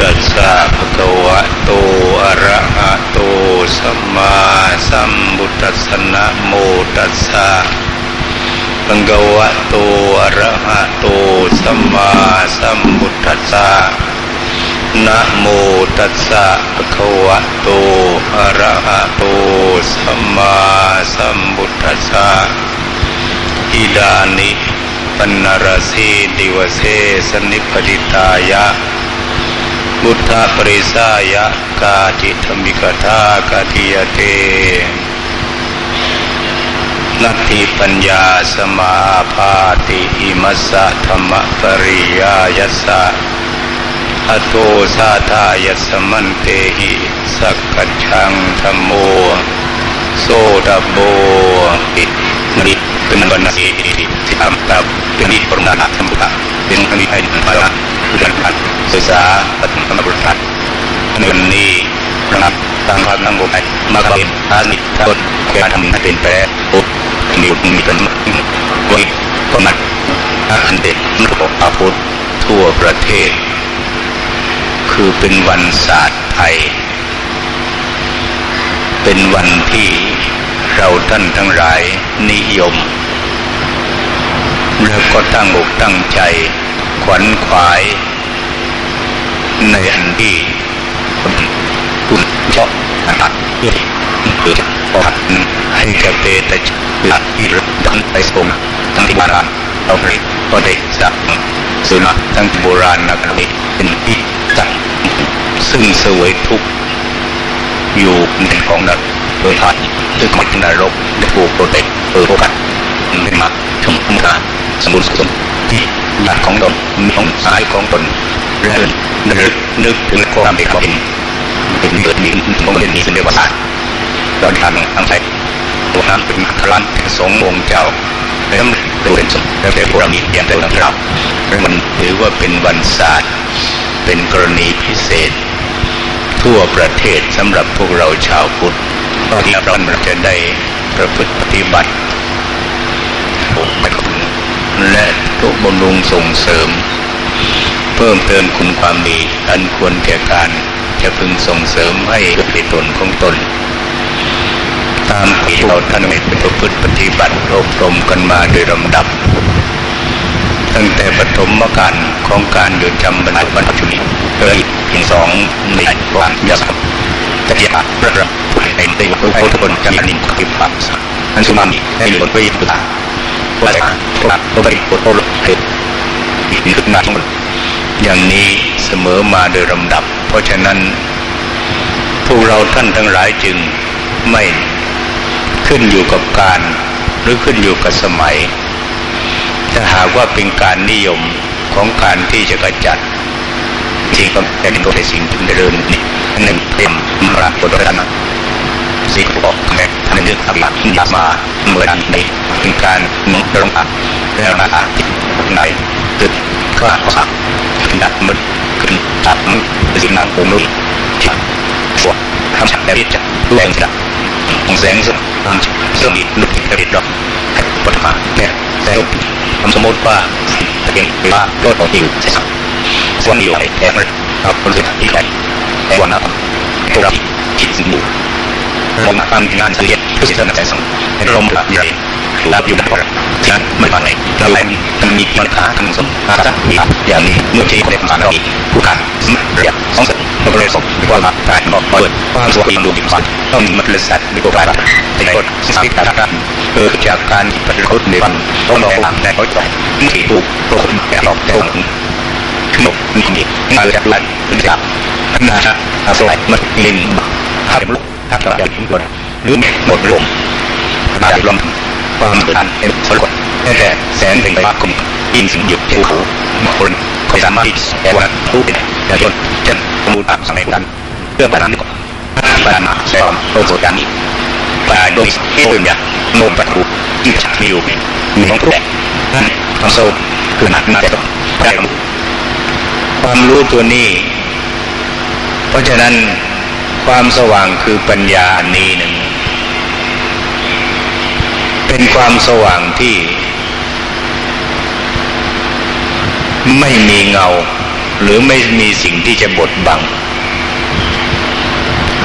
ตัสสะภะคะวะโต อะระหะโต สัมมาสัมพุทธัสสะนะโมตัสสะภะคะวะโต อะระหะโต สัมมาสัมพุทธัสสะนะโมตัสสะภะคะวะโต อะระหะโต สัมมาสัมพุทธัสสะอิดานิปันนรสีดิวเสสนิปติตายะ บุทธปริสายะกาจิธรรมิกทากาทิยเตนัตถิปัญญาสมาพาติอิมัสสะธรรมปริยายัสสะอโตสาทายัสมันเตหิสักกัจฉังธรรมโม โซดาโบอิมิเป็นบรรณาอิติสิอัมตับเป็นนิพรณะธรรมะเป็นอนิให้มาละดันพันศึกษาปฏิบัติบริษัทในวันนี้นะครับตามความตั้งใจมาเป็นอานิตนการทำให้เป็นแปรอุดมีอุดมีเป็นวิก็มันอันเด็ดมันก็อาพุททั่วประเทศ คือเป็นวันศาสตร์ไทย เป็นวันที่เราท่านทั้งหลายนิยม แล้วก็ตั้งอกตั้งใจ ขวัญขวายในอันที่คุณชอบนะครับเพื่อเพื่อขอให้แก่เตตะหลักที่ดันไปส่งทั้งที่โบราณเราเรียกก็ได้สักสุนัขทั้งโบราณนักนี้เป็นที่ตั้งซึ่งเสวยทุกข์อยู่ในของนักโดยผ่านด้วยความนรกได้ถูกโปรเทคเออโอกาสได้นมา ชมงานสมบูรสมที่หลักของตนของสายของตนและนึกนึกถึงความเป็นความเป็นเกิดมีของเป็นมีเป็นเรียกว่าศาสตร์ตอนทำทำใจตัวนั้นเป็นครันสงองค์เจ้าแล้วตัวเป็นสมแล้วแต่พวกเรามีอย่างเดียวเรามันถือว่าเป็นวันศาสตร์เป็นกรณีพิเศษ ทั่วประเทศสำหรับพวกเราชาวพุทธที่เราจะได้ประพฤติปฏิบัติ และทุกบำรุงส่งเสริม เพิ่มเติมคุณความดี อันควรแก่การจะพึงส่งเสริมให้ในตนของตน ตามที่เราท่านได้ประพฤติปฏิบัติอบรมกันมาโดยลำดับ ตั้งแต่ปฐมการของการอยู่จำบรรพชุนีเลยถึงสองในความยากแต่ยากระดับในในทุกคนจะนิมกิปัสอันสุมามีให้หลุดไปตุลา ว่าแต่ว่าตัวบริโภคโลกเหตุขึ้นมาทั้งหมดอย่างนี้เสมอมาโดยลำดับ เพราะฉะนั้น พวกเราท่านทั้งหลายจึงไม่ขึ้นอยู่กับการหรือขึ้นอยู่กับสมัย ถ้าหากว่าเป็นการนิยมของการที่จะกระจัดสิ่งก็เป็นตัวในสิ่งที่เดินนี่หนึ่งเต็มมราตัวนั้น สิ่งบอกแม่ท่านเลือกทำแบบนี้มาเมื่อในเป็นการมุ่งตรงอะแล้วมาไหนตึกก็สักดัดมือขึ้นตัดมือสิ่งนั้นผมรู้ที่ปวดทำแบบนี้จะแรงจัดแสงสุดเสื่อมอีกลุกกระดิดดอกปวดขาเนี่ยแต่ผมสมมติว่าเป็นว่าตัวต่อติวส่วนอยู่ไอ้แอนเราคนสุดที่ใครแต่วันนั้นตัวเราคิดสิ่งอยู่ มองทำงานเสียเพื่อเสนอใจส่งในลมหลับใหญ่รับอยู่ในพอฉะนั้นไม่ว่าไหนเราแรงมันมีปัญหาทางสมอาจจะมีอย่างนี้เมื่อที่ในสารเราอีกผู้การสมัครเรียกสองสัตว์มันก็เลยส่งความรักการบอกเปิดความสวยดูดีสัตว์ต้องมันเป็นสัตว์มีตัวกลายแต่กฎสังเกตการเกิดจากการปฏิบัติในวันต้องรอหลังแต่เขาใจที่ถูกตัวคนแก่หลอกแต่ของขนมนี่มาจากหลังเป็นจากนาอาศัยมันลินหาเรื่อ งถ้าเราอย่ากทิ้งตัวหรือแม้หมดลมอาจลมความเดือดร้อนเป็นคนกดแต่แสงเป็นไปมากคุมยินสิ่งหยุดเที่ยวหูคนเขาสามารถที่จะว่ารู้เป็นอย่าจนเช่นมูลตามสมัยกันเรื่องปัญหานี้ก่อนปัญหาแสงโลกโซกันนี้ปลายโดยที่ตัวเนี่ยโน้มประตูที่ฉันมีอยู่มีของทุกนั่นต้งโซ่คือหนักหนาแต่ต้องไปความรู้ตัวนี้ เพราะฉะนั้น ความสว่างคือปัญญาอันนี้หนึ่งเป็นความสว่างที่ ไม่มีเงา หรือไม่มีสิ่งที่จะบดบัง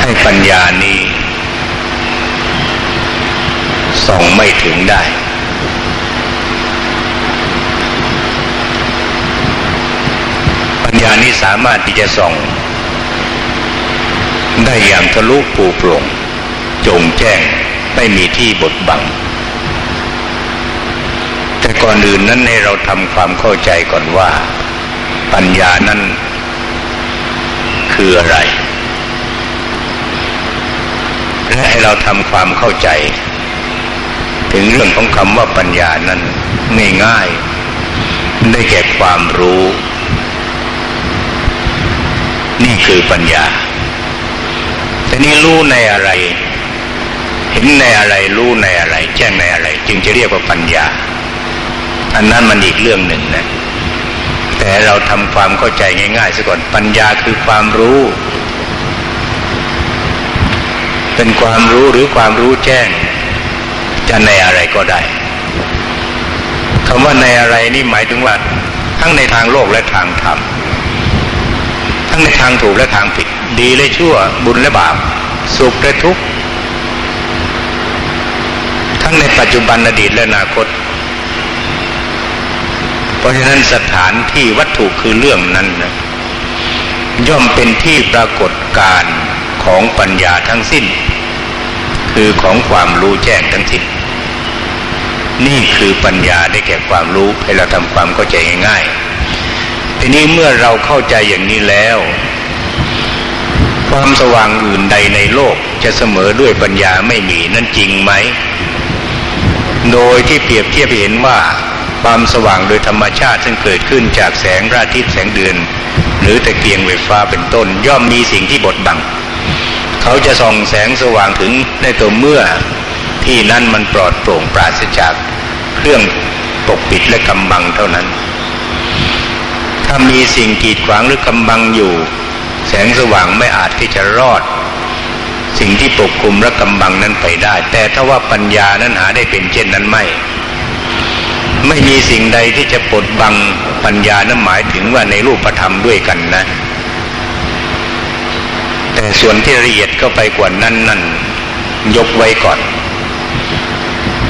ให้ปัญญานี้ส่องไม่ถึงได้ ปัญญานี้สามารถที่จะส่อง ได้อย่างทะลุปูโปร่งจงแจ้งไม่มีที่บดบัง แต่ก่อนอื่นนั้นให้เราทำความเข้าใจก่อนว่า ปัญญานั้นคืออะไร และให้เราทำความเข้าใจ ถึงเรื่องของคำว่าปัญญานั้นง่ายๆได้แก่ความรู้ นี่คือปัญญา นี่รู้ในอะไร เห็นในอะไรรู้ในอะไร แจ้งในอะไร จึงจะเรียกว่าปัญญา อันนั้นมันอีกเรื่องหนึ่งนะแต่เราทำความเข้าใจง่ายๆซะก่อนปัญญาคือความรู้ เป็นความรู้หรือความรู้แจ้ง จะในอะไรก็ได้คำว่าในอะไรนี่หมายถึงว่า ทั้งในทางโลกและทางธรรม ทั้งในทางถูกและทางผิด ดีและชั่ว บุญและบาป สุขและทุกข์ ทั้งในปัจจุบันอดีตและอนาคต เพราะฉะนั้นสถานที่วัตถุคือเรื่องนั้นนะย่อมเป็นที่ปรากฏการของปัญญาทั้งสิ้น คือของความรู้แจ้งทั้งสิ้น นี่คือปัญญาได้แก่ความรู้ให้เราทำความเข้าใจง่ายๆ ทีนี้เมื่อเราเข้าใจอย่างนี้แล้ว ความสว่างอื่นใดในโลกจะเสมอด้วยปัญญาไม่มีนั่นจริงไหม โดยที่เปรียบเทียบเห็นว่าความสว่างโดยธรรมชาติซึ่งเกิดขึ้นจากแสงพระอาทิตย์แสงเดือน หรือตะเกียงไฟฟ้าเป็นต้นย่อมมีสิ่งที่บดบัง เขาจะส่องแสงสว่างถึงในตัวเมื่อ ที่นั่นมันปลอดโปร่งปราศจากเครื่องปกปิดและกำบังเท่านั้น ถ้ามีสิ่งกีดขวางหรือกำบังอยู่ แสงสว่างไม่อาจที่จะรอด สิ่งที่ปกคลุมและกำบังนั้นไปได้ แต่ถ้าว่าปัญญานั้นหาได้เป็นเช่นนั้นไม่ ไม่มีสิ่งใดที่จะปดบังปัญญานั้นหมายถึงว่าในรูปธรรมด้วยกันนะ แต่ส่วนที่ละเอียดก็ไปกว่านั้นนั่นยกไว้ก่อน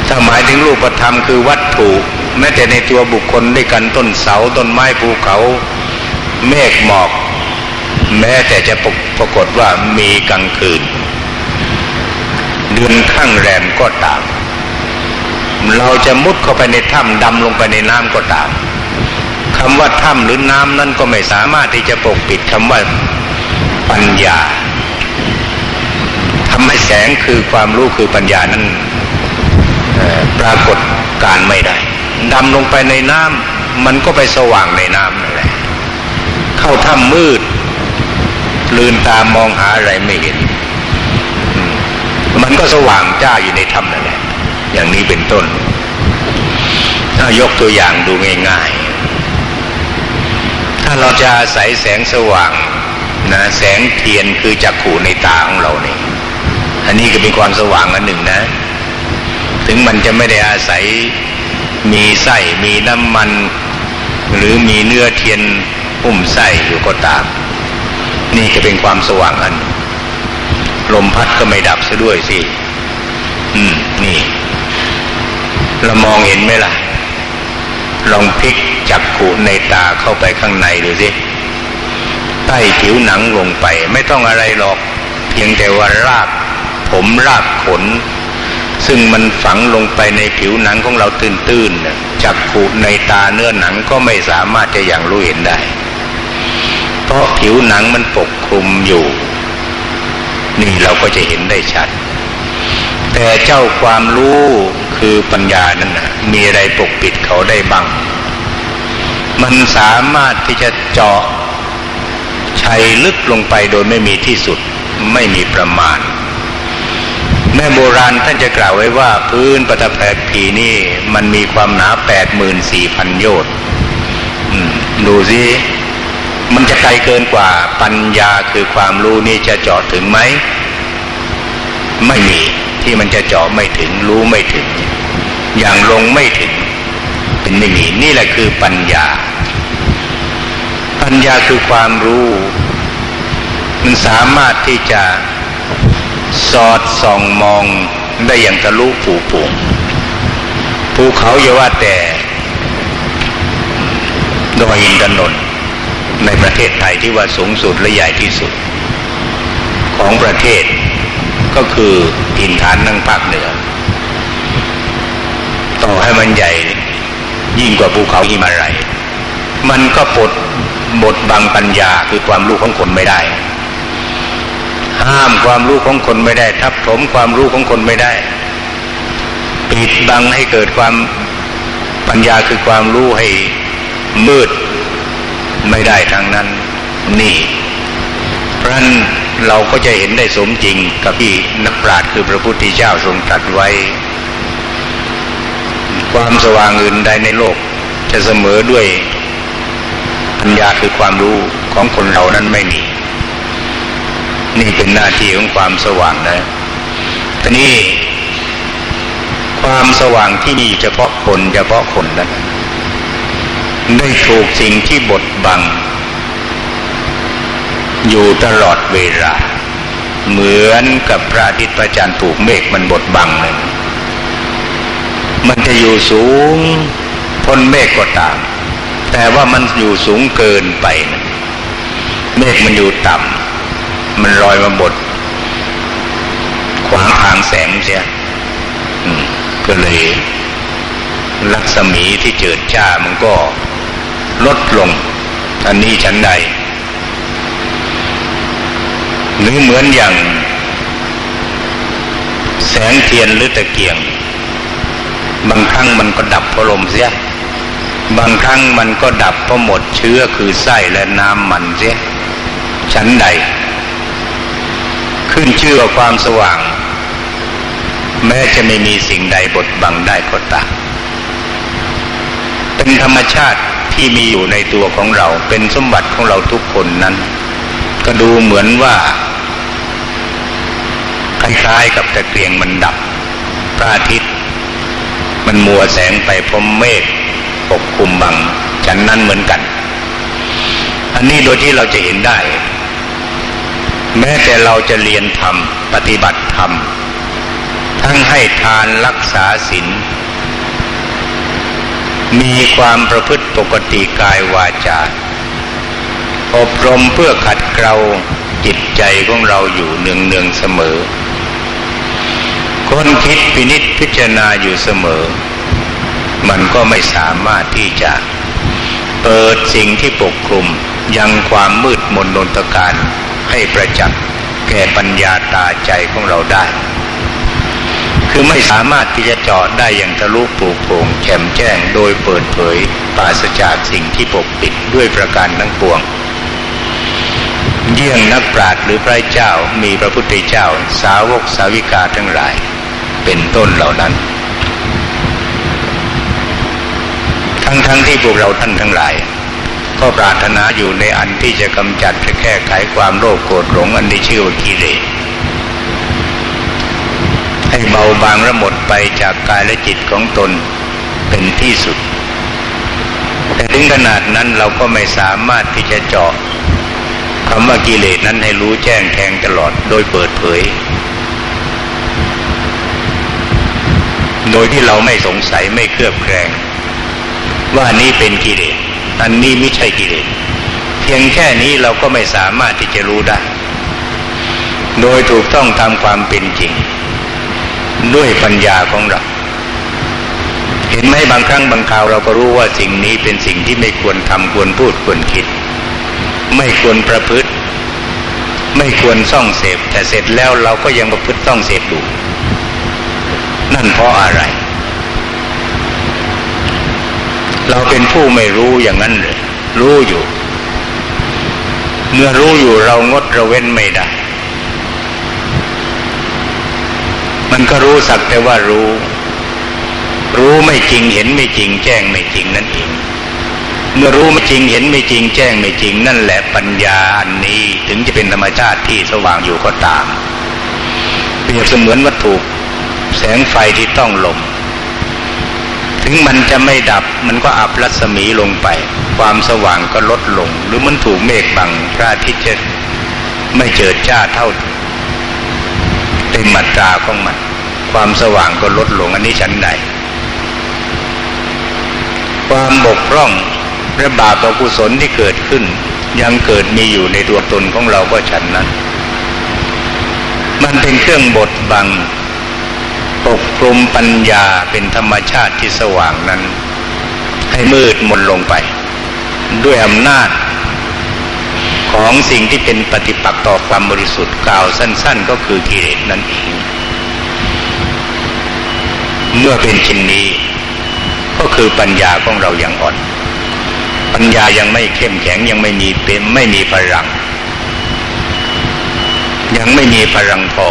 ถ้าหมายถึงรูปธรรมคือวัตถุ แม้แต่ในตัวบุคคลด้วยกันต้นเสาต้นไม้ภูเขา เมฆหมอก แม้แต่จะปรากฏว่ามีกลางคืน เดือนข้างแรมก็ตาม เราจะมุดเข้าไปในถ้ำดำลงไปในน้ำก็ตามคำว่าถ้ำหรือน้ำนั้นก็ไม่สามารถที่จะปกปิดคำว่าปัญญาทำให้แสงคือความรู้คือปัญญานั้นปรากฏการไม่ได้ ดำลงไปในน้ำมันก็ไปสว่างในน้ำนั่นแหละเข้าถ้ำมืด ลืนตามองหาอะไรไม่เห็น มันก็สว่างจ้าอยู่ในถ้ำนั่นแหละอย่างนี้เป็นต้นถ้ายกตัวอย่างดูง่ายๆ ถ้าเราจะอาศัยแสงสว่างนะแสงเทียนคือจักขู่ในตาของเราเนี่ยอันนี้ก็เป็นความสว่างอันหนึ่งนะ ถึงมันจะไม่ได้อาศัย มีไส้มีน้ำมัน หรือมีเนื้อเทียนหุ้มไส้อยู่ก็ตาม นี่ก็เป็นความสว่างอัน ลมพัดก็ไม่ดับซะด้วยสิ อืม นี่ เรามองเห็นไหมล่ะ ลองพลิกจักขุในตาเข้าไปข้างในดูสิใต้ผิวหนังลงไป ไม่ต้องอะไรหรอก เพียงแต่ว่าราก ผมรากขน ซึ่งมันฝังลงไปในผิวหนังของเราตื้นๆจักขุในตาเนื้อหนังก็ไม่สามารถจะอย่างรู้เห็นได้ เพราะผิวหนังมันปกคลุมอยู่ นี่เราก็จะเห็นได้ชัด แต่เจ้าความรู้คือปัญญานั่นนะมีอะไรปกปิดเขาได้บ้าง มันสามารถที่จะเจาะชัยลึกลงไปโดยไม่มีที่สุดไม่มีประมาณ แม่โบราณท่านจะกล่าวไว้ว่าพื้นปฐแผดผีนี่ มันมีความหนาแปดหมื่นสี่พันโยชน์ดูสิมันจะไกลเกินกว่าปัญญาคือความรู้นี่จะเจาะถึงไหม ไม่มีที่มันจะเจาะไม่ถึงรู้ไม่ถึง อย่างลงไม่ถึง เป็นไม่มีนี่แหละคือปัญญา ปัญญาคือความรู้ มันสามารถที่จะ สอดส่องมองได้อย่างทะลุผูปูภูเขาอย่าว่าแต่ดอยอินทนนท์ในประเทศไทยที่ว่าสูงสุดและใหญ่ที่สุด ของประเทศก็คือถิ่นฐานทางภาคเหนือ ต่อให้มันใหญ่ยิ่งกว่าภูเขาหิมาลัยมันก็ปดบทบังปัญญาคือความรู้ของคนไม่ได้ ห้ามความรู้ของคนไม่ได้ ทับถมความรู้ของคนไม่ได้ ปิดบังให้เกิดความปัญญาคือความรู้ให้มืดไม่ได้ทางนั้น นี่ เพราะนั้นเราก็จะเห็นได้สมจริงกับที่นักปราชญ์คือพระพุทธเจ้าทรงตรัสไว้ ความสว่างอื่นใดในโลก จะเสมอด้วยปัญญาคือความรู้ของคนเรานั้นไม่มี นี่เป็นหน้าที่ของความสว่างนะทีนี้ความสว่างที่มีเฉพาะคนเฉพาะคนนั้นได้ถูกสิ่งที่บดบัง อยู่ตลอดเวลา เหมือนกับพระอาทิตย์พระจันทร์ถูกเมฆมันบดบังเลยมันจะอยู่สูงพ้นเมฆก็ตาม แต่ว่ามันอยู่สูงเกินไปนะเมฆมันอยู่ต่ำ มันลอยมาบดขวางทางแสงเสียก็เลยรัศมีที่เจิดจ้ามันก็ลดลง อันนี้ฉันใด หรือเหมือนอย่าง แสงเทียนหรือตะเกียง บางครั้งมันก็ดับเพราะลมเสียบางครั้งมันก็ดับเพราะหมดเชื้อคือไส้และน้ำมันเสียฉันใด ขึ้นชื่อว่าความสว่าง แม้จะไม่มีสิ่งใดบดบังได้ก็ตามเป็นธรรมชาติที่มีอยู่ในตัวของเรา เป็นสมบัติของเราทุกคนนั้น ก็ดูเหมือนว่าคล้ายๆกับตะเกียงมันดับพระอาทิตย์ มันมัวแสงไปพรมเมฆปกคลุมบังฉันนั้นเหมือนกัน อันนี้โดยที่เราจะเห็นได้ แม้แต่เราจะเรียนธรรม ปฏิบัติธรรม ทั้งให้ทานรักษาศีลมีความประพฤติปกติกายวาจา อบรมเพื่อขัดเกลาจิตใจของเราอยู่เนืองเนืองเสมอ คนคิดพินิษพิจารณาอยู่เสมอ มันก็ไม่สามารถที่จะเปิดสิ่งที่ปกคลุมยังความมืดมนนนตการ ให้ประจักษ์แก่ปัญญาตาใจของเราได้ คือไม่สามารถที่จะเจาะได้อย่างทะลุปูโป่งแฉมแจ้งโดยเปิดเผยปราศจากสิ่งที่ปกปิดด้วยประการทั้งปวง เยี่ยงนักปราชญ์หรือพระเจ้ามีพระพุทธเจ้า สาวกสาวิกาทั้งหลาย เป็นต้นเหล่านั้น ทั้งๆทที่พวกเราท่านทั้งหลาย ก็ปรารถนาอยู่ในอันที่จะกำจัดแก้ไขความโลภโกรธหลงอันที่ชื่อว่ากิเลสให้เบาบางระหมดไปจากกายและจิตของตนเป็นที่สุด แต่ถึงขนาดนั้นเราก็ไม่สามารถที่จะเจาะคำว่ากิเลสนั้นให้รู้แจ้งแทงตลอดโดยเปิดเผย โดยที่เราไม่สงสัยไม่เครือบแคลงว่านี้เป็นกิเลส อันนี้ไม่ใช่กิเลสเพียงแค่นี้เราก็ไม่สามารถที่จะรู้ได้ โดยถูกต้องตามความเป็นจริง ด้วยปัญญาของเรา เห็นไหมบางครั้งบางคราวเราก็รู้ว่าสิ่งนี้เป็นสิ่งที่ไม่ควรทำควรพูดควรคิด ไม่ควรประพฤติ ไม่ควรซ่องเสพแต่เสร็จแล้วเราก็ยังประพฤติต้องเสพอยู่นั่นเพราะอะไร เราเป็นผู้ไม่รู้อย่างนั้นเลยรู้อยู่ เมื่อรู้อยู่เรางดราเว้นไม่ได้ มันก็รู้สักแต่ว่ารู้ รู้ไม่จริงเห็นไม่จริง แจ้งไม่จริงนั่นเองเมื่อรู้ไม่จริงเห็นไม่จริง แจ้งไม่จริง นั่นแหละปัญญาอันนี้ถึงจะเป็นธรรมชาติที่สว่างอยู่ก็ตามเปรียบเสมือนวัตถุแสงไฟที่ต้องลม ถึงมันจะไม่ดับมันก็อับรัศมีลงไป ความสว่างก็ลดลง หรือมันถูกเมฆบังพระอาทิตย์จะไม่เจิดจ้าเท่าเต็มมัตราของมัน ความสว่างก็ลดลงอันนี้ชั้นใดความบกพร่องและบาปอกุศลที่เกิดขึ้น ยังเกิดมีอยู่ในตัวตนของเราก็ฉันนั้น มันเป็นเครื่องบดบัง ปกคลุมปัญญาเป็นธรรมชาติที่สว่างนั้น ให้มืดมนลงไป ด้วยอำนาจ ของสิ่งที่เป็นปฏิปักษ์ต่อความบริสุทธิ์กล่าวสั้น ๆ ก็คือกิเลสนั่นเองเมื่อเป็นชินนี้ ก็คือปัญญาของเรายังอ่อน ปัญญายังไม่เข้มแข็งยังไม่มีเป็นไม่มีพลัง ยังไม่มีพลังพอ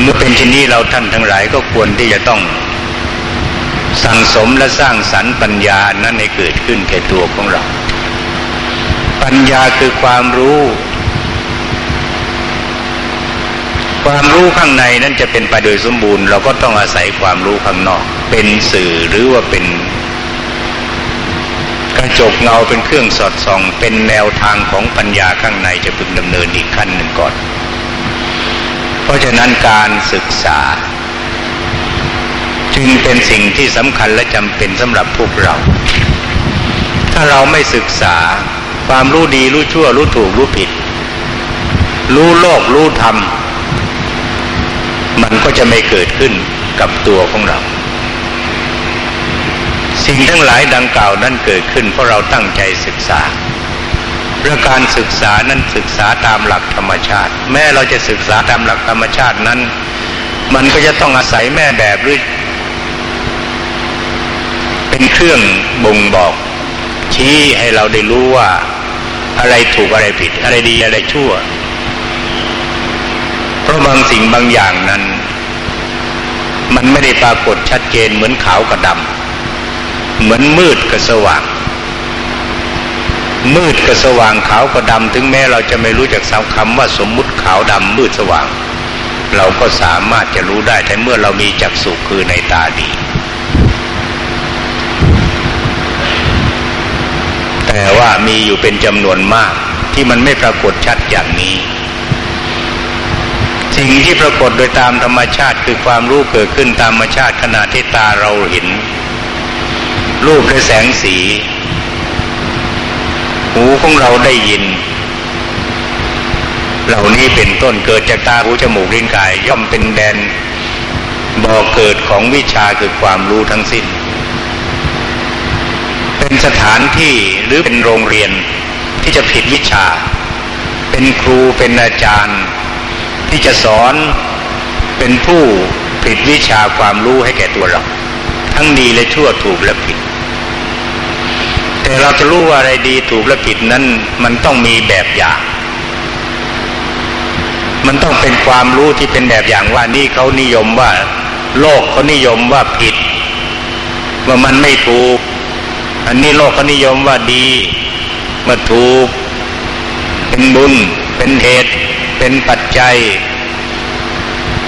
เมื่อเป็นเช่นนี้เราท่านทั้งหลายก็ควรที่จะต้อง สั่งสมและสร้างสรรค์ปัญญานั้นให้เกิดขึ้นแก่ตัวของเรา ปัญญาคือความรู้ ความรู้ข้างในนั้นจะเป็นไปโดยสมบูรณ์ เราก็ต้องอาศัยความรู้ข้างนอก เป็นสื่อหรือว่าเป็นกระจกเงาเป็นเครื่องสอดส่อง เป็นแนวทางของปัญญาข้างในจะพึงดำเนินอีกขั้นหนึ่งก่อน เพราะฉะนั้นการศึกษา จึงเป็นสิ่งที่สำคัญและจำเป็นสำหรับพวกเรา ถ้าเราไม่ศึกษาความรู้ดีรู้ชั่ว รู้ถูกรู้ผิด รู้โลกรู้ธรรม มันก็จะไม่เกิดขึ้นกับตัวของเรา สิ่งทั้งหลายดังกล่าวนั้นเกิดขึ้นเพราะเราตั้งใจศึกษา เรื่องการศึกษานั้นศึกษาตามหลักธรรมชาติ แม้เราจะศึกษาตามหลักธรรมชาตินั้น มันก็จะต้องอาศัยแม่แบบหรือเป็นเครื่องบ่งบอก ชี้ให้เราได้รู้ว่าอะไรถูกอะไรผิด อะไรดีอะไรชั่ว เพราะบางสิ่งบางอย่างนั้น มันไม่ได้ปรากฏชัดเจนเหมือนขาวกับดำเหมือนมืดกับสว่าง มืดกับสว่างขาวกับดำถึงแม้เราจะไม่รู้จักสาคำว่าสมมุติขาวดำมืดสว่าง เราก็สามารถจะรู้ได้แต่เมื่อเรามีจักษุคือในตาดี แต่ว่ามีอยู่เป็นจำนวนมากที่มันไม่ปรากฏชัดอย่างนี้ สิ่งที่ปรากฏโดยตามธรรมชาติคือความรู้เกิดขึ้นตามธรรมชาติขณะที่ตาเราเห็น รูปและแสงสี หูของเราได้ยิน เหล่านี้เป็นต้นเกิดจากตาหูจมูกลิ้นกาย ย่อมเป็นแดนบ่อเกิดของวิชาคือความรู้ทั้งสิ้น เป็นสถานที่หรือเป็นโรงเรียนที่จะผิดวิชา เป็นครูเป็นอาจารย์ ที่จะสอนเป็นผู้ผิดวิชาความรู้ให้แก่ตัวเรา ทั้งดีและชั่วถูกและผิด แต่เราจะรู้ว่าอะไรดีถูกและผิดนั้น มันต้องมีแบบอย่าง มันต้องเป็นความรู้ที่เป็นแบบอย่างว่านี่เขานิยมว่า โลกเขานิยมว่าผิด ว่ามันไม่ถูก อันนี้โลกเขานิยมว่าดีมาถูก เป็นบุญ เป็นเหตุ เป็นปัจจัย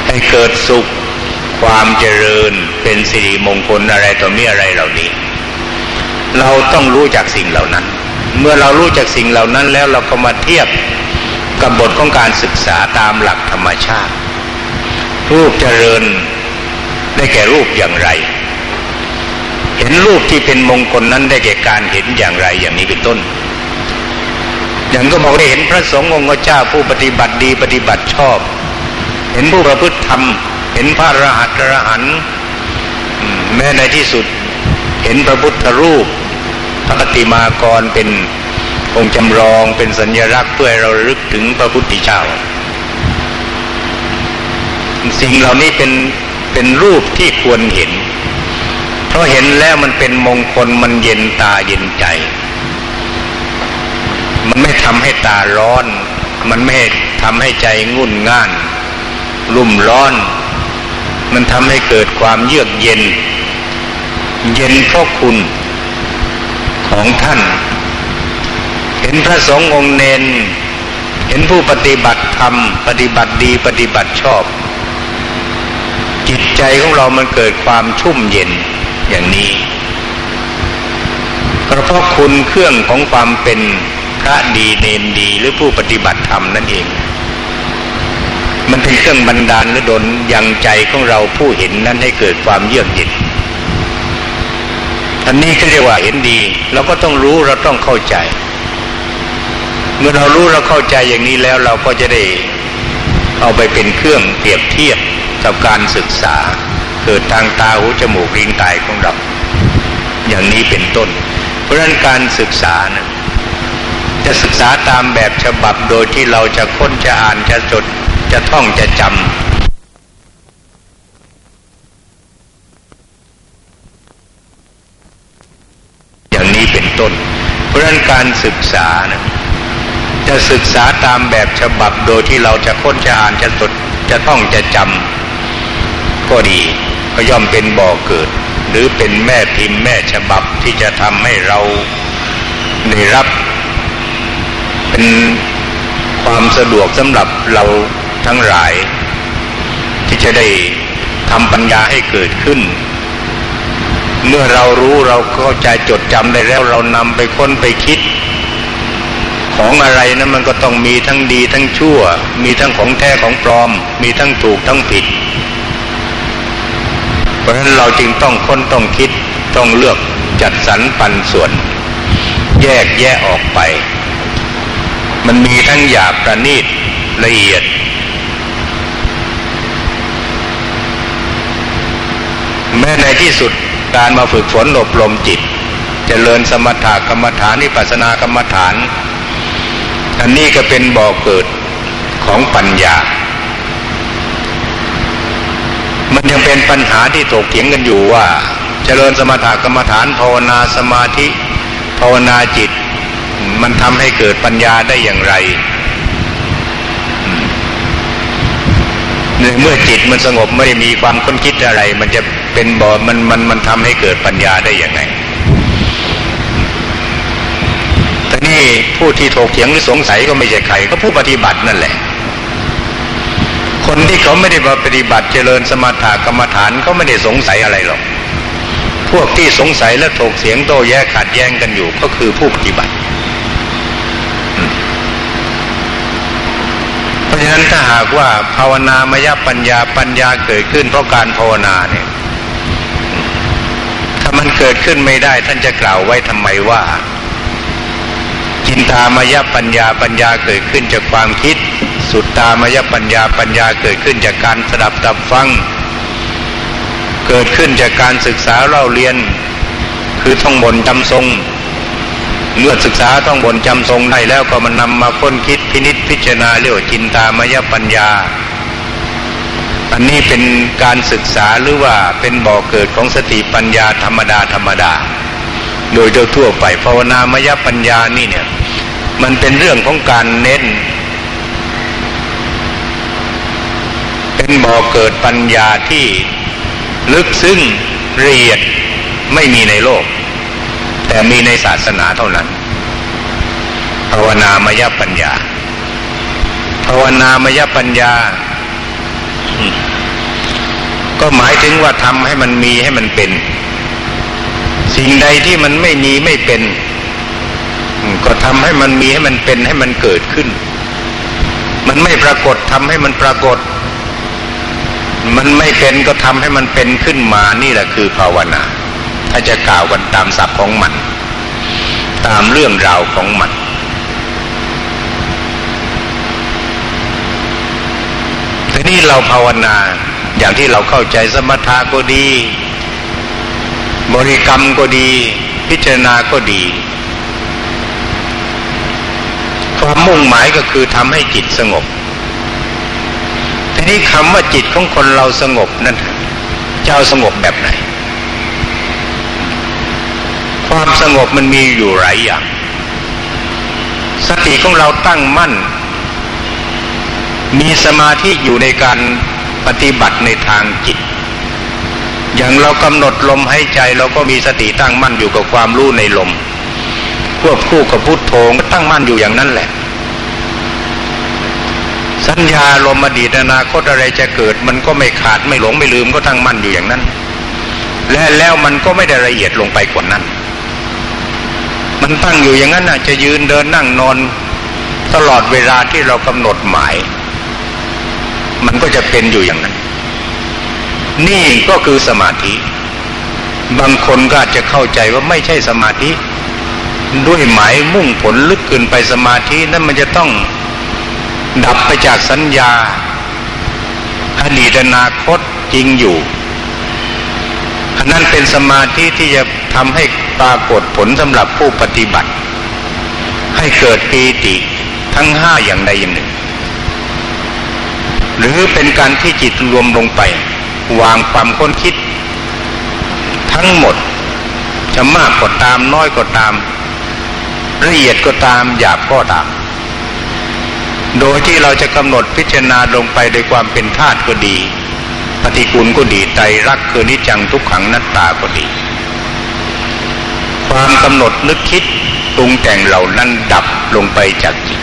ให้เกิดสุขความเจริญเป็นสิริมงคลอะไรต่อมีอะไรเหล่านี้ เราต้องรู้จักสิ่งเหล่านั้น เมื่อเรารู้จักสิ่งเหล่านั้นแล้วเราก็มาเทียบกับบทของการศึกษาตามหลักธรรมชาติ รูปเจริญได้แก่รูปอย่างไร เห็นรูปที่เป็นมงคลนั้นได้แก่การเห็นอย่างไรอย่างนี้เป็นต้น อย่างก็บอกได้เห็นพระสงฆ์องค์เจ้าผู้ปฏิบัติดีปฏิบัติชอบ เห็นผู้ประพฤติธรรม เห็นพระรหัสรหันแม้ในที่สุด เห็นพระพุทธรูป พระปฏิมากรเป็นองค์จำลองเป็นสัญลักษณ์เพื่อเราลึกถึงพระพุทธเจ้า สิ่งเหล่านี้เป็นเป็นรูปที่ควรเห็น เพราะเห็นแล้วมันเป็นมงคลมันเย็นตาเย็นใจ มันไม่ทำให้ตาร้อน มันไม่ทำให้ใจงุ่นง่าน รุ่มร้อน มันทำให้เกิดความเยือกเย็น เย็นเพราะคุณ ของท่าน เห็นพระสงฆ์องค์เนน เห็นผู้ปฏิบัติธรรม ปฏิบัติดีปฏิบัติชอบ จิตใจของเรามันเกิดความชุ่มเย็นอย่างนี้ก็เพราะคุณเครื่องของความเป็นพระดีเนนดีหรือผู้ปฏิบัติธรรมนั่นเอง มันเป็นเครื่องบันดาลหรือดลยังใจของเราผู้เห็นนั้นให้เกิดความเยือกเย็น อันนี้ก็เรียกว่าเห็นดี เราก็ต้องรู้เราต้องเข้าใจ เมื่อเรารู้เราเข้าใจอย่างนี้แล้วเราก็จะได้เอาไปเป็นเครื่องเปรียบเทียบกับการศึกษา เกิดทางตาหูจมูกลิ้นกายของเรา อย่างนี้เป็นต้น เพราะฉะนั้นการศึกษานะจะศึกษาตามแบบฉบับโดยที่เราจะค้นจะอ่านจะจดจะท่องจะจำอย่างนี้เป็นต้น เพราะนั้นการศึกษานะจะศึกษาตามแบบฉบับโดยที่เราจะค้นจะอ่านจะจดจะท่องจะจำก็ดีก็ย่อมเป็นบ่อเกิด หรือเป็นแม่พิมพ์แม่ฉบับที่จะทำให้เราได้รับ เป็นความสะดวกสำหรับเราทั้งหลาย ที่จะได้ทำปัญญาให้เกิดขึ้น เมื่อเรารู้เราเข้าใจจดจำได้แล้วเรานำไปค้นไปคิด ของอะไรนะั้นมันก็ต้องมีทั้งดีทั้งชั่ว มีทั้งของแท้ของปลอม มีทั้งถูกทั้งผิด เพราะฉะนั้นเราจึงต้องค้นต้องคิดต้องเลือกจัดสรรปันส่วน แยกแยะออกไป มันมีทั้งหยาบประณีตละเอียดแม้ในที่สุด การมาฝึกฝนอบรมจิตจเจริญสมถกรรมฐานนิปัสนากรรมฐาน อันนี้ก็เป็นบ่อเกิดของปัญญา มันยังเป็นปัญหาที่ถกเถียงกันอยู่ว่าจเจริญสมถกรรมฐานภาวนาสมาธิภาวนาจิต มันทำให้เกิดปัญญาได้อย่างไร เมื่อจิตมันสงบไม่ได้มีความค้นคิดอะไร มันจะเป็นบ่อมันมันมันทำให้เกิดปัญญาได้อย่างไรแต่นี่ผู้ที่ถกเถียงหรือสงสัยก็ไม่ใช่ใครก็ผู้ปฏิบัตินั่นแหละ คนที่เขาไม่ได้มาปฏิบัติเจริญสมถะกรรมฐานเขาไม่ได้สงสัยอะไรหรอก พวกที่สงสัยและถกเสียงโต้แย้ขัดแย้งกันอยู่ก็คือผู้ปฏิบัติฉะ นั้นถ้าหากว่าภาวนามยปัญญาปัญญาเกิดขึ้นเพราะการภาวนาเนี่ย ถ้ามันเกิดขึ้นไม่ได้ ท่านจะกล่าวไว้ทำไมว่าจินตามยปัญญาปัญญาเกิดขึ้นจากความคิด สุดตามยปัญญาปัญญาเกิดขึ้นจากการสดับตับฟัง เกิดขึ้นจากการศึกษาเล่าเรียน คือท่องบนจำทรง เมื่อศึกษาต้องบนจำทรงได้แล้วก็มันนำมาค้นคิดพินิษพิจารณาเรียกว่าจินตามยปัญญา อันนี้เป็นการศึกษาหรือว่าเป็นบ่อกเกิดของสติปัญญาธรรมดาธรรมดา โดยทั่วไปภาวนามยปัญญานี่เนี่ย มันเป็นเรื่องของการเน้น เป็นบ่อกเกิดปัญญาที่ลึกซึ้งละเอียดไม่มีในโลก แต่มีในศาสนาเท่านั้น ภาวนามยปัญญา ภาวนามยปัญญา ก็หมายถึงว่าทำให้มันมีให้มันเป็น สิ่งใดที่มันไม่มีไม่เป็น ก็ทำให้มันมีให้มันเป็นให้มันเกิดขึ้น มันไม่ปรากฏทำให้มันปรากฏมันไม่เป็นก็ทำให้มันเป็นขึ้นมานี่แหละคือภาวนา ถ้าจะกล่าวกันตามศัพท์ของมัน ตามเรื่องราวของมัน ทีนี้เราภาวนาอย่างที่เราเข้าใจสมถะก็ดี บริกรรมก็ดี พิจารณาก็ดี ความมุ่งหมายก็คือทำให้จิตสงบ ทีนี้คำว่าจิตของคนเราสงบนั่นจะเอาสงบแบบไหน ความสงบมันมีอยู่หลายอย่าง สติของเราตั้งมั่น มีสมาธิอยู่ในการปฏิบัติในทางจิต อย่างเรากำหนดลมหายใจเราก็มีสติตั้งมั่นอยู่กับความรู้ในลม ควบคู่กับพุทโธก็ตั้งมั่นอยู่อย่างนั้นแหละ สัญญาลมอดีตอนาคตอะไรจะเกิด มันก็ไม่ขาดไม่หลงไม่ลืมก็ทั้งมั่นอยู่อย่างนั้นและแล้วมันก็ไม่ได้ละเอียดลงไปกว่านั้น นตั้งอยู่อย่างนั้นน่ะจะยืนเดินนั่งนอน ตลอดเวลาที่เรากำหนดหมาย มันก็จะเป็นอยู่อย่างนั้น นี่ก็คือสมาธิ บางคนก็อาจจะเข้าใจว่าไม่ใช่สมาธิ ด้วยหมายมุ่งผลลึกเกินไปสมาธินั้นมันจะต้องดับไปจากสัญญาอดีตอนาคตจริงอยู่ อันนั้นเป็นสมาธิที่จะทำให้ปรากฏผลสำหรับผู้ปฏิบัติ ให้เกิดปีติทั้งห้าอย่างใดอย่างหนึ่ง หรือเป็นการที่จิตรวมลงไป วางความค้นคิด ทั้งหมดจะมากก็ตามน้อยก็ตาม ละเอียดก็ตามหยาบก็ตาม โดยที่เราจะกำหนดพิจารณาลงไปในความเป็นธาตุก็ดี ปฏิกูลก็ดีใจรักคือนิจังทุกขังนัตตาก็ดี ความกำหนดนึกคิดปรุงแต่งเหล่านั้นดับลงไปจากจิต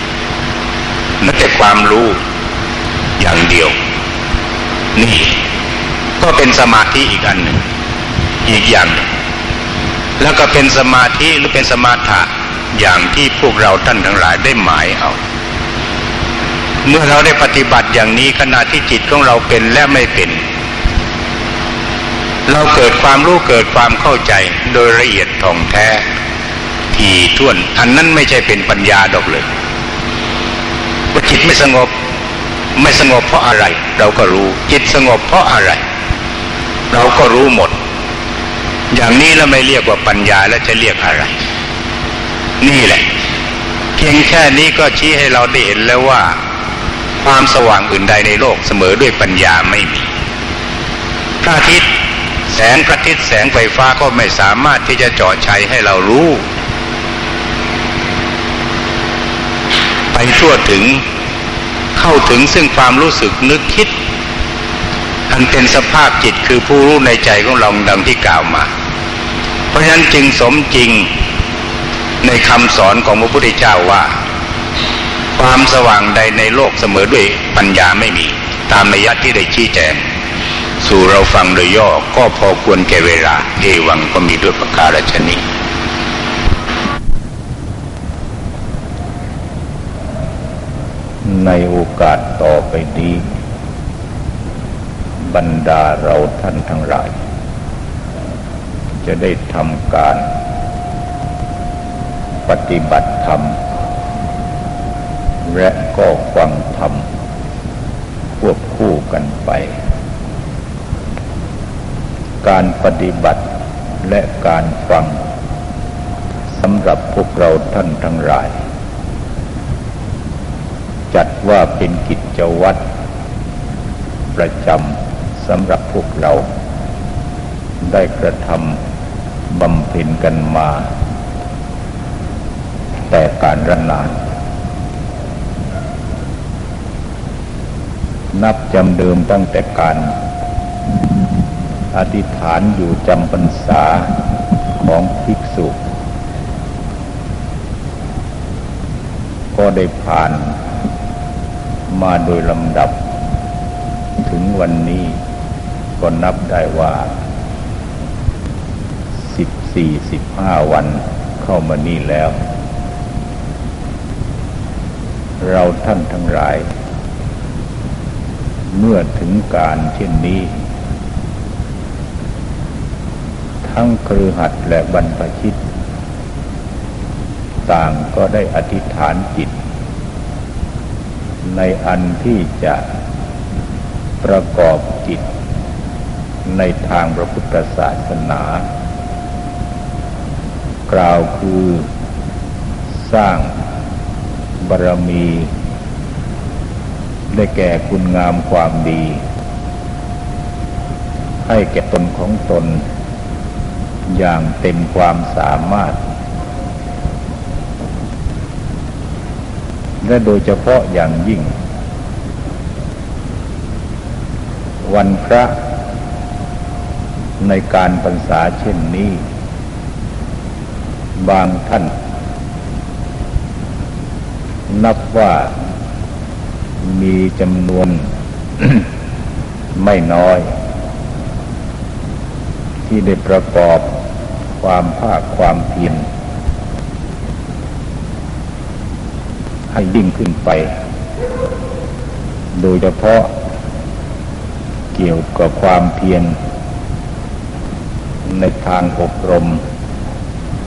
นั่นแต่ความรู้อย่างเดียว นี่ก็เป็นสมาธิอีกอันหนึ่งอีกอย่างหนึ่งแล้วก็เป็นสมาธิหรือเป็นสมาถะอย่างที่พวกเราท่านทั้งหลายได้หมายเอา เมื่อเราได้ปฏิบัติอย่างนี้ขณะที่จิตของเราเป็นและไม่เป็น เราเกิดความรู้เกิดความเข้าใจโดยละเอียดท่องแท้ที่ท่วน อันนั้นไม่ใช่เป็นปัญญาดอกเลยว่าจิตไม่สงบไม่สงบเพราะอะไร เราก็รู้ จิตสงบเพราะอะไร เราก็รู้หมด อย่างนี้แล้วไม่เรียกว่าปัญญาแล้วจะเรียกอะไร นี่แหละ เพียงแค่นี้ก็ชี้ให้เราได้เห็นแล้วว่า ความสว่างอื่นใดในโลกเสมอด้วยปัญญาไม่มี พระอาทิตย์แสงพระอาทิตย์แสงไฟฟ้าก็ไม่สามารถที่จะเจาะชัยให้เรารู้ ไปทั่วถึงเข้าถึงซึ่งความรู้สึกนึกคิด อันเป็นสภาพจิตคือผู้รู้ในใจของเราดังที่กล่าวมา เพราะฉะนั้นจึงสมจริงในคำสอนของพระพุทธเจ้าว่า ความสว่างใดในโลกเสมอด้วยปัญญาไม่มี ตามนัยยะที่ได้ชี้แจง สู่เราฟังโดยย่อก็พอควรแก่เวลา เอวังก็มีด้วยประการฉนี้ในโอกาสต่อไปนี้บรรดาเราท่านทั้งหลาย จะได้ทำการปฏิบัติธรรม และก็ฟังธรรมควบคู่กันไป การปฏิบัติและการฟังสำหรับพวกเราท่านทั้งหลาย จัดว่าเป็นกิจวัตรประจำสำหรับพวกเรา ได้กระทำบำเพ็ญกันมา แต่การรนาน นับจำเดิมตั้งแต่การอธิษฐานอยู่จำพรรษาของภิกษุ ก็ได้ผ่านมาโดยลำดับ ถึงวันนี้ก็นับได้ว่าสิบสี่สิบห้าวันเข้ามานี่แล้ว เราท่านทั้งหลาย เมื่อถึงการเช่นนี้ ทั้งครือหัดและบรรพชิต ต่างก็ได้อธิษฐานจิต ในอันที่จะประกอบจิต ในทางพระพุทธศาสนา กล่าวคือสร้างบารมี ได้แก่คุณงามความดี ให้แก่ตนของตน อย่างเต็มความสามารถ และโดยเฉพาะอย่างยิ่ง วันพระในการพรรษาเช่นนี้ บางท่าน นับว่า มีจำนวนไม่น้อย ที่ได้ประกอบความภาคความเพียรให้ยิ่งขึ้นไป โดยเฉพาะเกี่ยวกับความเพียรในทางอบรม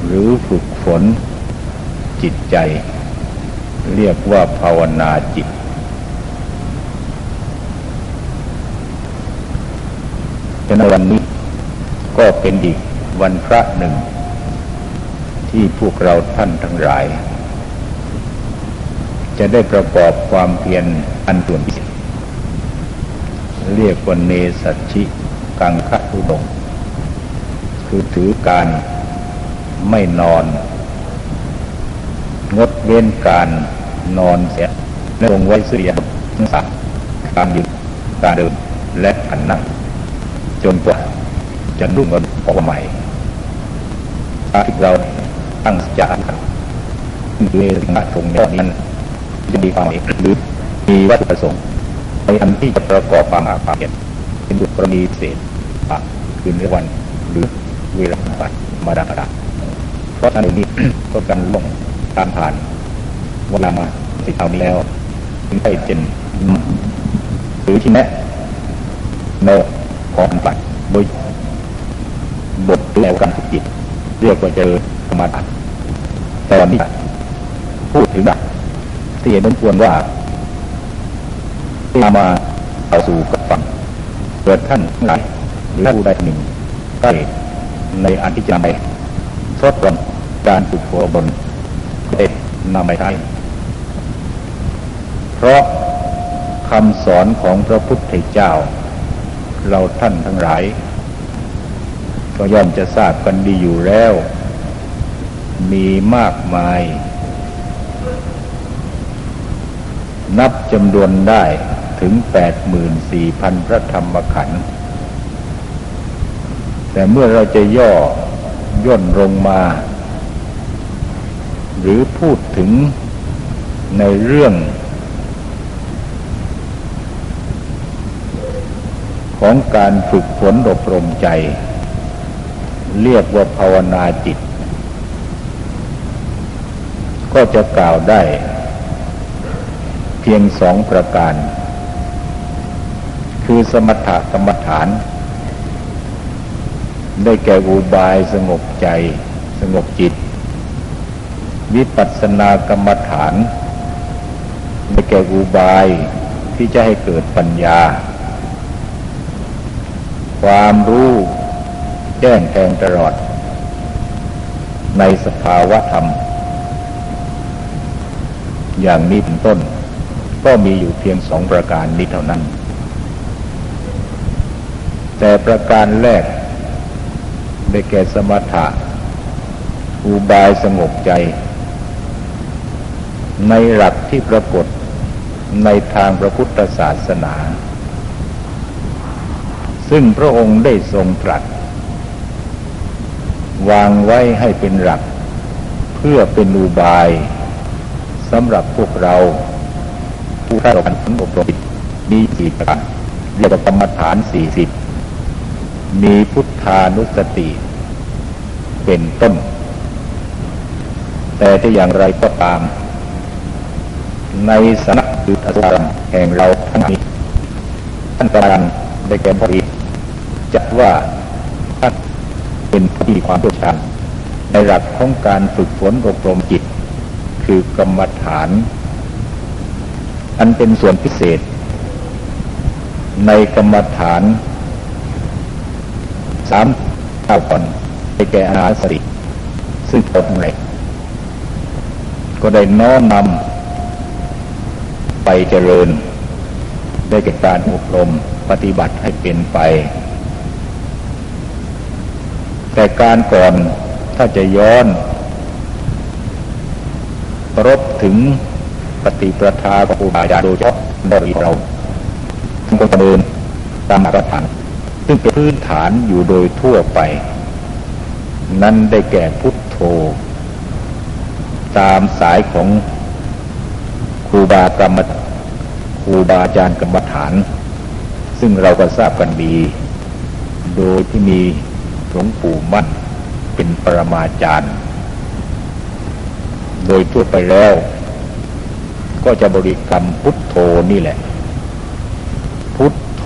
หรือฝึกฝนจิตใจ เรียกว่าภาวนาจิต ฉะนั้นวันนี้ก็เป็นอีกวันพระหนึ่ง ที่พวกเราท่านทั้งหลาย จะได้ประกอบความเพียรอันส่วนพิเศษเรียกว่าเนสัชิกังคะทุดงคือถือการไม่นอน งดเว้นการนอนเสียและลงไว้เสียทั้งสามการยืนการเดินและการนั่ง จนกว่าจะรุ่งเรืองออกใหม่ถ้าเราตั้งจจะหรือถึงตรงนี้นั้นจะมีความเอกหรือมีวัตถุประสงค์ในอันที่จะประกอบความอาภาเห็นเป็นบุตรกรณีเศษปากคืนในวันหรือเวลาปัดมาดาดาเพราะท่านนี้ก็กันลงตามผ่านเวลามาสิเท่านี้แล้วถึงได้เจนหรือที่แน่โน ของปัดโดยบทแล้วการฝึกจิตเรียกว่าเจอธรรมะตอนนี้พูดถึงดักที่เห็นควรว่าที่มาเอาสู่กับฟังเกิดท่านหลายหรือผู้ใดหนึ่งใกล้ในอันที่จะไปทดลองการฝึกฝนบนเด็นำไปใช้เพราะคำสอนของพระพุทธเจ้า เราท่านทั้งหลาย ก็ย่อมจะทราบกันดีอยู่แล้ว มีมากมาย นับจำนวนได้ถึงแปดหมื่นสี่พันพระธรรมขันธ์แต่เมื่อเราจะย่อย่นลงมา หรือพูดถึงในเรื่อง ของการฝึกฝนอบรมใจ เรียกว่าภาวนาจิต ก็จะกล่าวได้ เพียงสองประการ คือสมถะกรรมฐาน ได้แก่อุบายสงบใจ สงบจิต วิปัสสนากรรมฐาน ได้แก่อุบายที่จะให้เกิดปัญญา ความรู้แจ้งแทงตลอด ในสภาวะธรรม อย่างนี้เป็นต้น ก็มีอยู่เพียงสองประการนี้เท่านั้น แต่ประการแรก ได้แก่สมถะอุบายสงบใจ ในหลักที่ปรากฏในทางพระพุทธศาสนา ซึ่งพระองค์ได้ทรงตรัส วางไว้ให้เป็นหลัก เพื่อเป็นอุบายสำหรับพวกเรา ผู้ที่เราการฝึกอบรมมีสี่ประการเรียกว่ากรรมฐานสี่สิบมีพุทธานุสติ เป็นต้น แต่จะอย่างไรก็ตาม ในสนักคืออาสารแห่งเราทั้งนี้ท่านการได้แก่พอดีจัด ว่าท่านเป็นผู้ที่ความเชี่ยวชาญในหลักของการฝึกฝนอบรมจิต คือกรรมฐาน อันเป็นส่วนพิเศษ ในกรรมฐานสามเก้าก่อนได้แก่อาสติซึ่งตนเหล็กก็ได้น้อมนำไปเจริญได้แก่การอบรมปฏิบัติให้เป็นไป แต่การก่อนถ้าจะย้อนรบถึงปฏิปทาของครูบาอาจารย์โดยเฉพาะบริเราทั้งคนเดินตามมาตรฐานซึ่งเป็นพื้นฐานอยู่โดยทั่วไป นั้นได้แก่พุทโธ ตามสายของครูบากรรมครูบาอาจารย์กรรมฐาน ซึ่งเราก็ทราบกันดี โดยที่มี หลวงปู่มั่นเป็นปรมาจารย์ โดยทั่วไปแล้ว ก็จะบริกรรมพุทโธนี่แหละ พุทโธ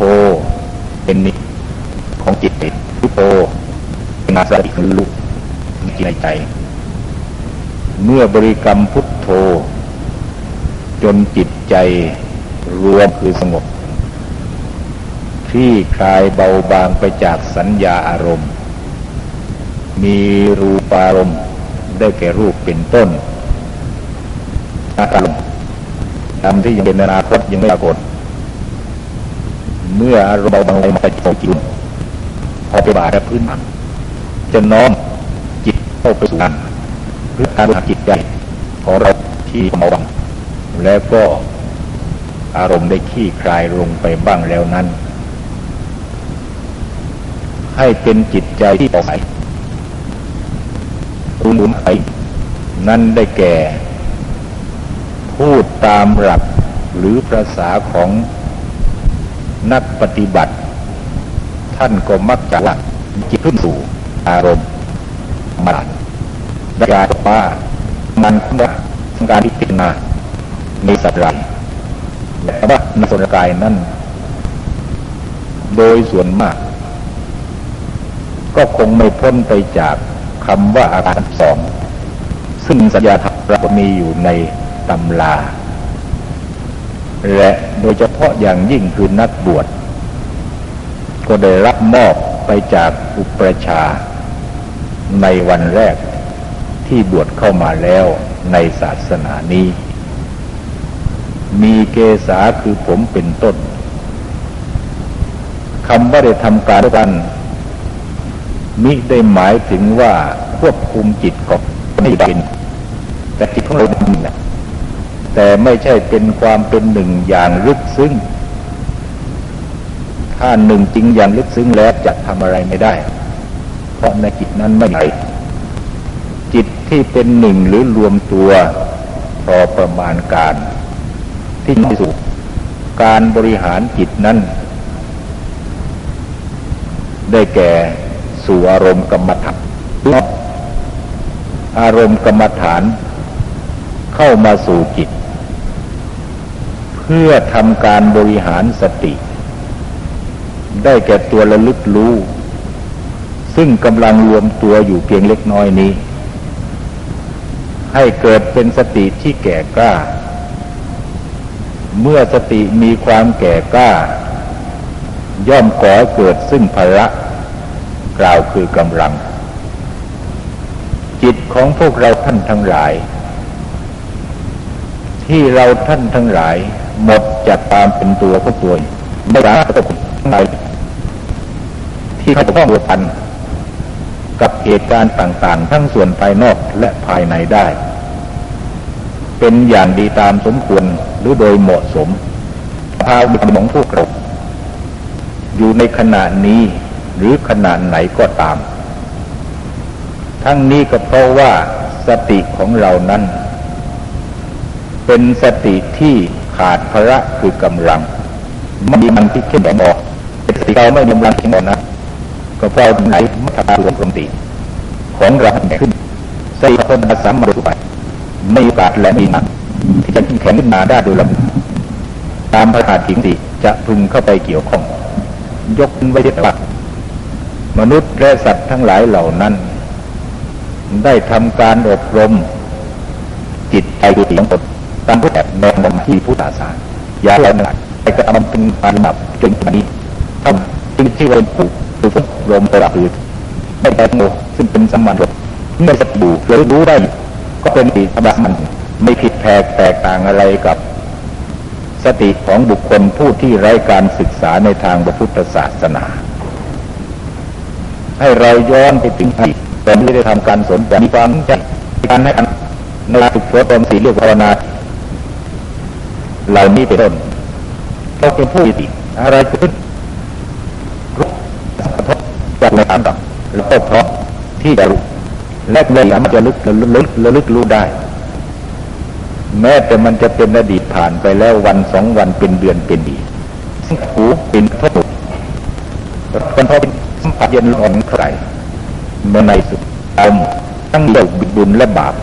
เป็นนิของจิตติพุทโธเป็นอาสติลุจิตในใจ เมื่อบริกรรมพุทโธ จนจิตใจรวมคือสงบคลี่คลายเบาบางไปจากสัญญาอารมณ์ มีรูปารมณ์ได้แก่รูปเป็นต้นอารมณ์ทำที่ยังเป็นอนาคตยังไม่ปรากฏ เมื่ออารมณ์เบาบางไปมาจะจิตพอไปบาดและพื้นมันจะน้อมจิตเข้าไปสู่การหรือการจิตใจของเราที่เบาบางแล้วก็อารมณ์ได้ขี้คลายลงไปบ้างแล้วนั้น ให้เป็นจิตใจที่ปล่อย รุนไปนั่นได้แก่ พูดตามหลักหรือภาษาของนักปฏิบัติ ท่านก็มักจะว่าจิตขึ้นสู่อารมณ์มันได้การว่ามันคุณว่าการพิจารณามีสัตว์ไรแต่ว่าในส่วนกายนั้นโดยส่วนมาก ก็คงไม่พ้นไปจาก คำว่าอาการสอง ซึ่งสัญญาธรรมเรามีอยู่ในตำลา และโดยเฉพาะอย่างยิ่งคือนักบวช ก็ได้รับมอบไปจากอุปชา ในวันแรกที่บวชเข้ามาแล้วในศาสนานี้ มีเกษาคือผมเป็นต้นคำว่าได้ทำการกัน มิได้หมายถึงว่าควบคุมจิตของไม่เป็นแต่จิตของเราเป็นแหละแต่ไม่ใช่เป็นความเป็นหนึ่งอย่างลึกซึ้งถ้าหนึ่งจริงอย่างลึกซึ้งแล้วจะทำอะไรไม่ได้ เพราะในจิตนั้นไม่มีจิตที่เป็นหนึ่งหรือรวมตัวพอประมาณการที่ที่สุดการบริหารจิตนั้น ได้แก่ สู่อารมณ์กรรมฐานอารมณ์กรรมฐาน เข้ามาสู่จิต เพื่อทำการบริหารสติ ได้แก่ตัวระลึกรู้ ซึ่งกำลังรวมตัวอยู่เพียงเล็กน้อยนี้ ให้เกิดเป็นสติที่แก่กล้า เมื่อสติมีความแก่กล้าย่อมก่อเกิดซึ่งพละ กล่าวคือกำลัง จิตของพวกเราท่านทั้งหลาย ที่เราท่านทั้งหลาย หมดจัดตามเป็นตัวพวกตัวไม่รถควบคุมอะไรที่เขาต้องตัวพันกับเหตุการณ์ต่าง ๆ ทั้งส่วนภายนอกและภายในได้ เป็นอย่างดีตามสมควรหรือโดยเหมาะสมภาวะของพวกเราอยู่ในขณะนี้ หรือขณะไหนก็ตาม ทั้งนี้ก็เพราะว่าสติของเรานั้น เป็นสติที่ขาดพระคือกำลังไม่มีมันที่เข้มแข็งออกสติเราไม่มีกำลังเข้มแข็งนะก็เพราะไหนมัธยมปกติของเราแข็งขึ้นสติคนสามารถไปไม่โอกาสและมีมันที่จะแข็งขึ้นมาได้โดยลำตามพระธาตุถิงสิจะพึงเข้าไปเกี่ยวข้อง ยกไว้ที่ว่า มนุษย์และสัตว์ทั้งหลายเหล่านั้น ได้ทำการอบรม จิตใจของตนตามรูปแบบแนวมที่ผู้ตาสารอย่าเราหนักไปกระทำเป็นการหนับจนถึงนี้ทำจริงที่เราผูกคือฝึกรมระดับคือไม่แต่โมซึ่งเป็นสมานรเมื่อสติดูเรรู้ได้ก็เป็นติธรรมมันไม่ผิดแผกแตกต่างอะไรกับสติของบุคคลผู้ที่ไร้การศึกษาในทางพระพุทธศาสนา ให้เราย้อนไปถึงที่ตอนที่ได้ทำการสนใจมีความใจการให้ในฝึกฝนตนสีเรียกภาวนา เหล่านี้เป็นต้นเราเป็นผู้ติอะไรขึ้นรู้กระทบจากในทางต่างแล้วก็พร้อมที่จะรู้และเลยสามารถจะลึกลึกลึกรู้ได้ แม้แต่มันจะเป็นอดีตผ่านไปแล้ววันสองวันเป็นเดือนเป็นปีหูเป็นทบคนพอเป็น เย็นร้อนใครเมื่อในสุดอมทั้งเรื่องบิดบุญและบาป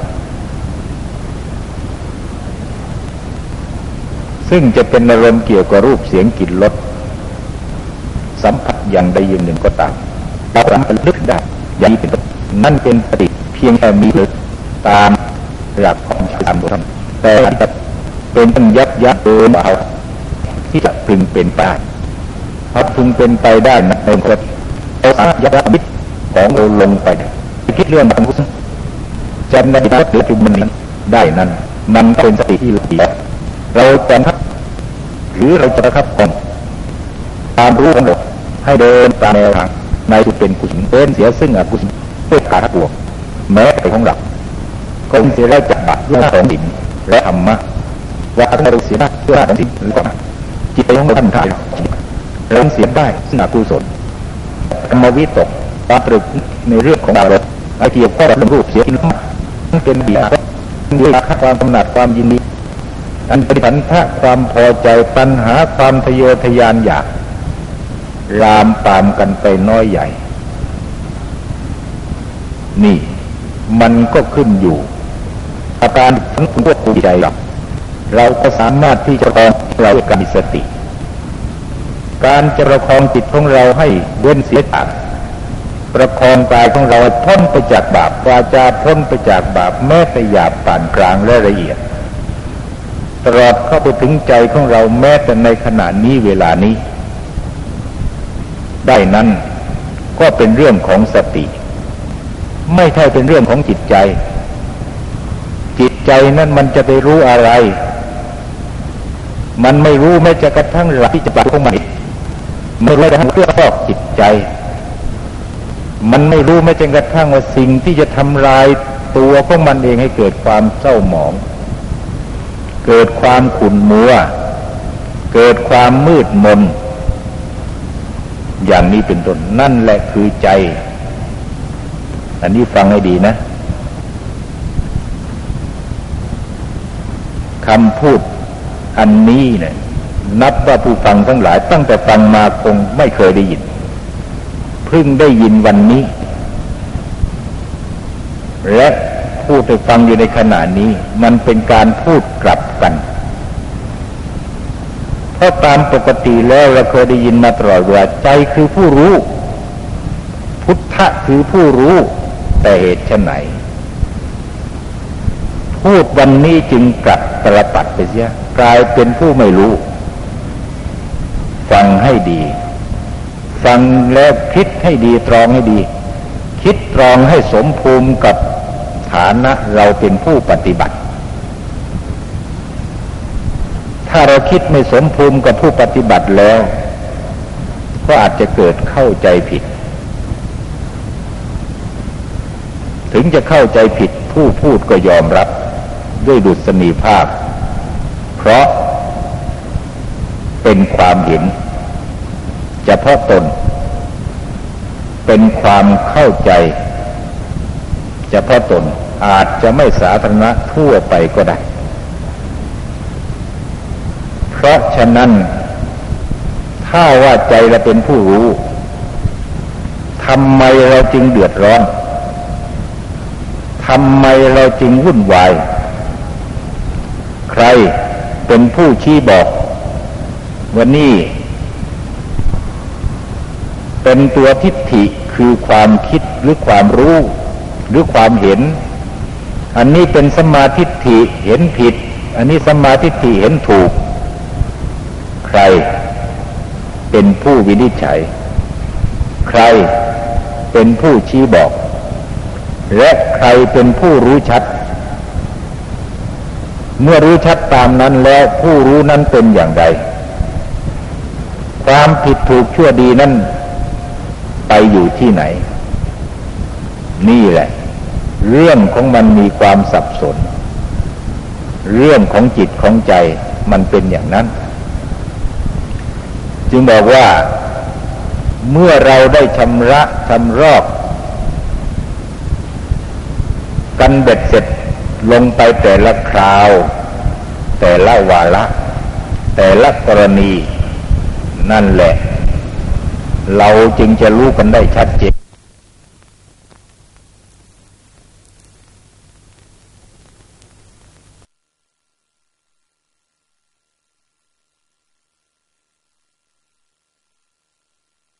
ซึ่งจะเป็นอารมณ์เกี่ยวกับรูปเสียงกลิ่นรสสัมผัสอย่างใดอย่างหนึ่งก็ตามเราสามารถลึกได้อย่างนี้เป็นนั่นเป็นปฏิเพียงแค่มีลึกตามหลักของธรรมธรรมแต่จะเป็นต้นยับยั้งเดินเอาที่จะพึงเป็นไปเพราะพึงเป็นไปได้ในคนเรา สามารถยับยั้งมิตรของเราลงไปคิดเรื่องบางสิ่งจำในปัจจุบันนี้ได้นั้น มันเป็นสติที่ละเอียดเราจะทับหรือเราจะทับก่อนตามรู้ของเราให้เดินตามแนวทางในสุดเป็นกุศลเดินเสียซึ่งอกุศลด้วยขาบวก แม้แต่ของเราก็เสียได้จากบาปด้วยหน้าของดินและธรรมะว่าถ้าเราเสียได้ด้วยหน้าของดินหรือว่าจิตใจของเราท่านท่านเราเสียได้ซึ่งอกุศล ธรรมวิตกตาตรึกในเรื่องของอารมณ์ไอเกี่ยวข้องกับรูปเสียงนั่นเป็นบีอาด้วยความกำหนัดความยินดีอันเป็นสันทะความพอใจปัญหาความทะเยอทะยานอยากรามตามกันไปน้อยใหญ่ นี่ มันก็ขึ้นอยู่ อาการทั้งควบคุมใจเราเราก็สามารถที่จะรองเราการมีสติ การจะประคองจิตของเราให้เว้นเสียจากประคองกายของเราพ้นไปจากบาปวาจาพ้นไปจากบาปแม้แต่หยาบปานกลางและละเอียด ตลอดเข้าไปถึงใจของเราแม้แต่ในขณะนี้เวลานี้ ได้นั้นก็เป็นเรื่องของสติ ไม่ใช่เป็นเรื่องของจิตใจ จิตใจนั้นมันจะไปรู้อะไร มันไม่รู้แม้จะกระทั่งหลักที่จะปรับของมัน ไม่รู้แต่เพื่อครอบจิตใจ มันไม่รู้แม้กระทั่งว่าสิ่งที่จะทำลายตัวของมันเองให้เกิดความเศร้าหมอง เกิดความขุ่นมัว เกิดความมืดมน อย่างนี้เป็นต้นนั่นแหละคือใจ อันนี้ฟังให้ดีนะคำพูดอันนี้เนี่ย นับว่าผู้ฟังทั้งหลาย ตั้งแต่ฟังมาคงไม่เคยได้ยินเพิ่งได้ยินวันนี้ และพูดให้ฟังอยู่ในขณะนี้ มันเป็นการพูดกลับกัน เพราะตามปกติแล้วเราเคยได้ยินมาตลอดว่าใจคือผู้รู้ พุทธะคือผู้รู้ แต่เหตุชไหน พูดวันนี้จึงกลับตรปัดไปเสียกลายเป็นผู้ไม่รู้ ให้ดี ฟังแล้วคิดให้ดีตรองให้ดี คิดตรองให้สมภูมิกับฐานะเราเป็นผู้ปฏิบัติ ถ้าเราคิดไม่สมภูมิกับผู้ปฏิบัติแล้ว ก็อาจจะเกิดเข้าใจผิด ถึงจะเข้าใจผิดผู้พูดก็ยอมรับด้วยดุษณีภาพ เพราะเป็นความเห็น เฉพาะตน เป็นความเข้าใจเฉพาะตนอาจจะไม่สาธารณะทั่วไปก็ได้ เพราะฉะนั้น ถ้าว่าใจเราเป็นผู้รู้ทำไมเราจึงเดือดร้อนทำไมเราจึงวุ่นวาย ใครเป็นผู้ชี้บอกวันนี้ เป็นตัวทิฏฐิคือความคิดหรือความรู้ หรือความเห็น อันนี้เป็นสมาธิฐิเห็นผิด อันนี้สมาธิฐิเห็นถูก ใคร เป็นผู้วินิจฉัย ใครเป็นผู้ชี้บอก และใครเป็นผู้รู้ชัด เมื่อรู้ชัดตามนั้นแล้วผู้รู้นั้นเป็นอย่างไรความผิดถูกชั่วดีนั้น ไปอยู่ที่ไหน นี่แหละ เรื่องของมันมีความสับสน เรื่องของจิตของใจมันเป็นอย่างนั้น จึงบอกว่า เมื่อเราได้ชำระชำรอกกันเบ็ดเสร็จลงไปแต่ละคราว แต่ละวาระแต่ละกรณี นั่นแหละ เราจึงจะรู้กันได้ชัดเจน